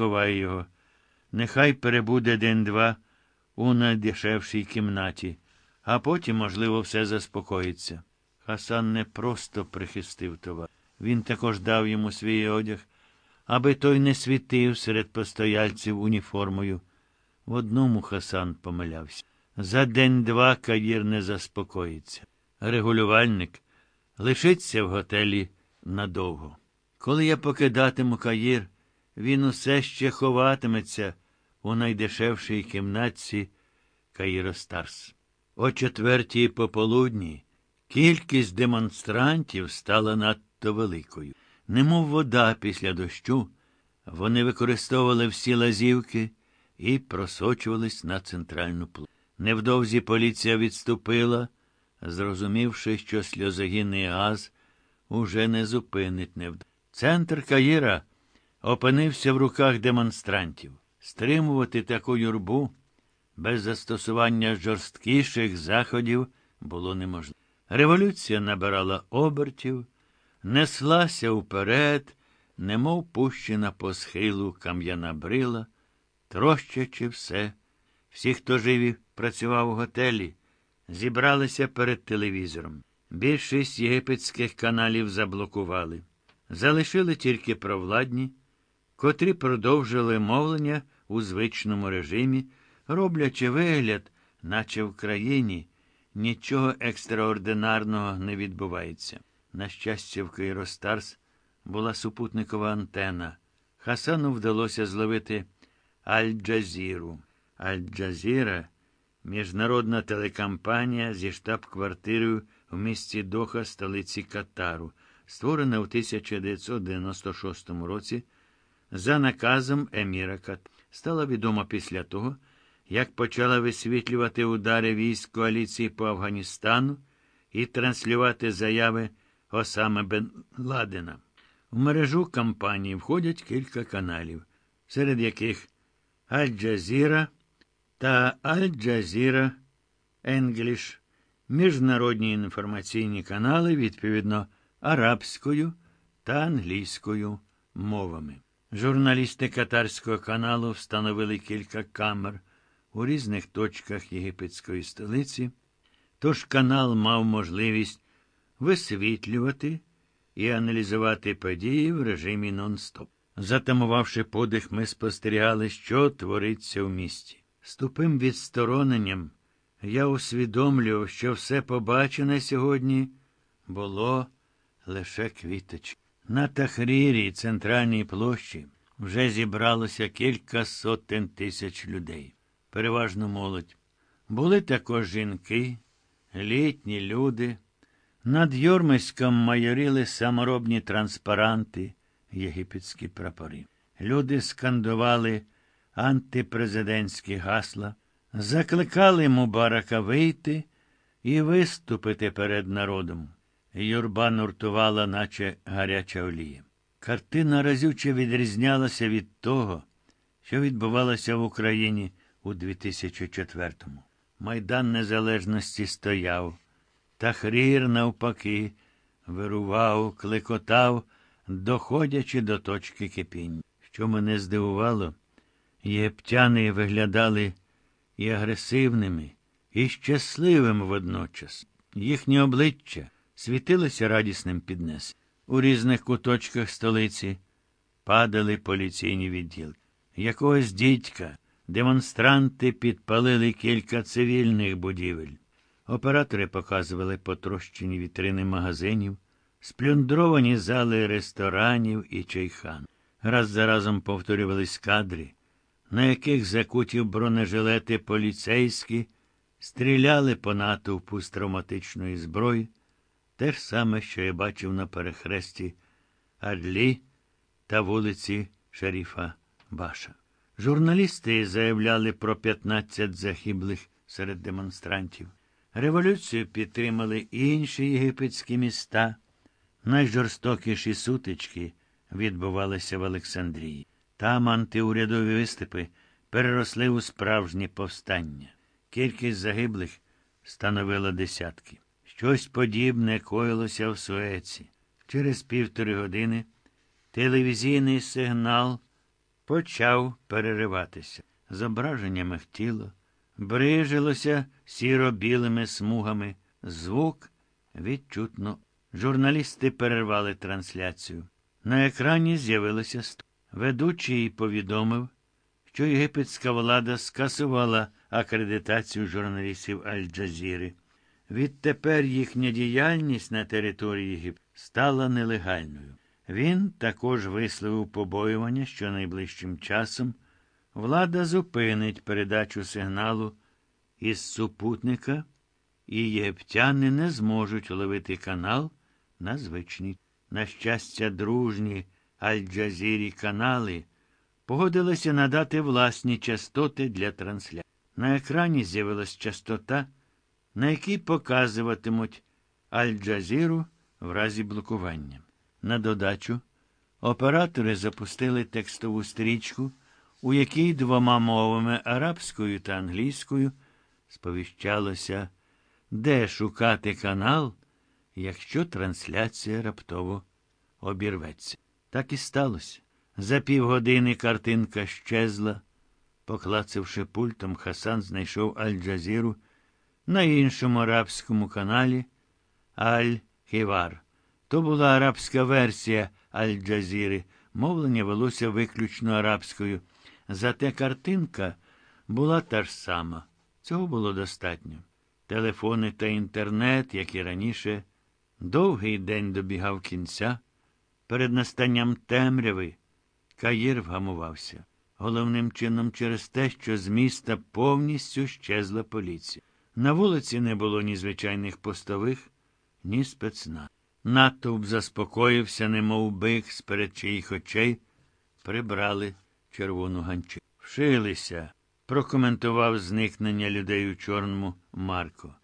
Ховай його. Нехай перебуде день-два у найдешевшій кімнаті, а потім, можливо, все заспокоїться. Хасан не просто прихистив товар. Він також дав йому свій одяг, аби той не світив серед постояльців уніформою. В одному Хасан помилявся. За день-два Каїр не заспокоїться. Регулювальник лишиться в готелі надовго. Коли я покидатиму Каїр, він усе ще ховатиметься у найдешевшій кімнатці Каїростарс. О четвертій пополудні кількість демонстрантів стала надто великою. Немов вода після дощу, вони використовували всі лазівки і просочувались на центральну площу. Невдовзі поліція відступила, зрозумівши, що сльозогінний газ уже не зупинить невдовзі. Центр Каїра опинився в руках демонстрантів. Стримувати таку юрбу без застосування жорсткіших заходів було неможливо. Революція набирала обертів, неслася вперед, немов пущена по схилу кам'яна брила, трощачи все. Всі, хто жив і працював у готелі, зібралися перед телевізором. Більшість єгипетських каналів заблокували. Залишили тільки провладні, котрі продовжили мовлення у звичному режимі, роблячи вигляд, наче в країні нічого екстраординарного не відбувається. На щастя, в Каїростарс була супутникова антена. Хасану вдалося зловити Аль-Джазіру. Аль-Джазіра міжнародна телекампанія зі штаб-квартирою в місті Доха, столиці Катару, створена у 1996 році за наказом Еміра Кат. Стала відома після того, як почала висвітлювати удари військ коаліції по Афганістану і транслювати заяви Осами Бен Ладена. В мережу кампанії входять кілька каналів, серед яких Аль-Джазіра та Аль-Джазіра Енгліш, міжнародні інформаційні канали, відповідно, арабською та англійською мовами. Журналісти катарського каналу встановили кілька камер у різних точках єгипетської столиці, тож канал мав можливість висвітлювати і аналізувати події в режимі нон-стоп. Затамувавши подих, ми спостерігали, що твориться в місті. З тупим відстороненням я усвідомлював, що все побачене сьогодні було лише квіточки. На Тахрірі, центральній площі, вже зібралося кілька сотень тисяч людей, переважно молодь. Були також жінки, літні люди. Над Йормиськом майоріли саморобні транспаранти, єгипетські прапори. Люди скандували антипрезидентські гасла, закликали Мубарака вийти і виступити перед народом. Юрба нуртувала, наче гаряча олія. Картина разюче відрізнялася від того, що відбувалося в Україні у 2004-му. Майдан Незалежності стояв. Тахрір, навпаки, вирував, кликотав, доходячи до точки кипіння. Що мене здивувало, єптяни виглядали і агресивними, і щасливими водночас. Їхні обличчя світилися радісним піднесенням. У різних куточках столиці падали поліційні відділки. Якогось дідька демонстранти підпалили кілька цивільних будівель. Оператори показували потрощені вітрини магазинів, сплюндровані зали ресторанів і чайхан. Раз за разом повторювались кадри, на яких закуті бронежилети поліцейські стріляли по натовпу з травматичної зброї, те ж саме, що я бачив на перехресті Адлі та вулиці Шеріфа Баша. Журналісти заявляли про 15 загиблих серед демонстрантів. Революцію підтримали інші єгипетські міста. Найжорстокіші сутички відбувалися в Олександрії. Там антиурядові виступи переросли у справжнє повстання. Кількість загиблих становила десятки. Щось подібне коїлося в Суеці. Через півтори години телевізійний сигнал почав перериватися. Зображення мехтіло, брижилося сіро-білими смугами. Звук відчутно. Журналісти перервали трансляцію. На екрані з'явилося ст. Ведучий повідомив, що єгипетська влада скасувала акредитацію журналістів Аль-Джазіри. Відтепер їхня діяльність на території Єгипту стала нелегальною. Він також висловив побоювання, що найближчим часом влада зупинить передачу сигналу із супутника, і єгиптяни не зможуть ловити канал на звичний. На щастя, дружні Аль-Джазірі канали погодилися надати власні частоти для трансляції. На екрані з'явилась частота, на якій показуватимуть Аль-Джазіру в разі блокування. На додачу, оператори запустили текстову стрічку, у якій двома мовами арабською та англійською сповіщалося, де шукати канал, якщо трансляція раптово обірветься. Так і сталося. За півгодини картинка щезла. Поклацавши пультом, Хасан знайшов Аль-Джазіру на іншому арабському каналі Аль-Хівар. То була арабська версія Аль-Джазіри. Мовлення велося виключно арабською. Зате картинка була та ж сама. Цього було достатньо. Телефони та інтернет, як і раніше, довгий день добігав кінця. Перед настанням темряви Каїр вгамувався. Головним чином через те, що з міста повністю щезла поліція. На вулиці не було ні звичайних постових, ні спецна. Натовп заспокоївся, немов бик, сперед чиїх очей прибрали червону ганчину. Вшилися, прокоментував зникнення людей у чорному Марко.